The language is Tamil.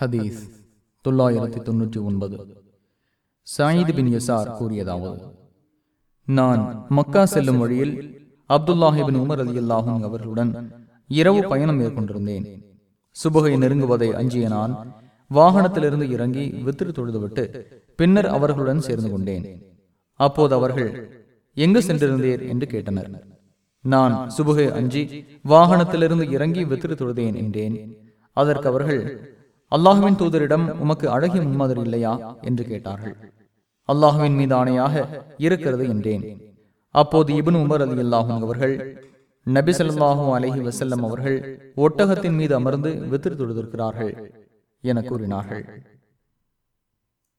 ஹதீஸ் தொள்ளாயிரத்தி தொன்னூற்றி ஒன்பது. சாயித் பின் யசார் கூறியதாவது நான் மக்கா செல்லும் வழியில் அப்துல்லாஹிபின் உமர் அலி அல்லாஹும் அவர்களுடன் இரவு பயணம் மேற்கொண்டிருந்தேன். சுபகை நெருங்குவதை அஞ்சிய நான் வாகனத்திலிருந்து இறங்கி வித்திரு தொழுதுவிட்டு பின்னர் அவர்களுடன் சேர்ந்து கொண்டேன். அப்போது அவர்கள் எங்கு சென்றிருந்தீர்? என்று கேட்டனர். நான் சுபுகை அஞ்சி வாகனத்திலிருந்து இறங்கி வித்திரு தொழுதேன் என்றேன். அதற்கு அவர்கள் அல்லாஹுவின் தூதரிடம் உமக்கு அழகிய முன்மாதிரி இல்லையா என்று கேட்டார்கள். அல்லாஹுவின் மீது ஆணையாக இருக்கிறது என்றேன். அப்போது இபின் உமர் அலி அல்லாஹும் அவர்கள் நபி ஸல்லல்லாஹு அலஹி வசல்லம் அவர்கள் ஒட்டகத்தின் மீது அமர்ந்து வித்திரு தொழுதிருக்கிறார்கள் என கூறினார்கள்.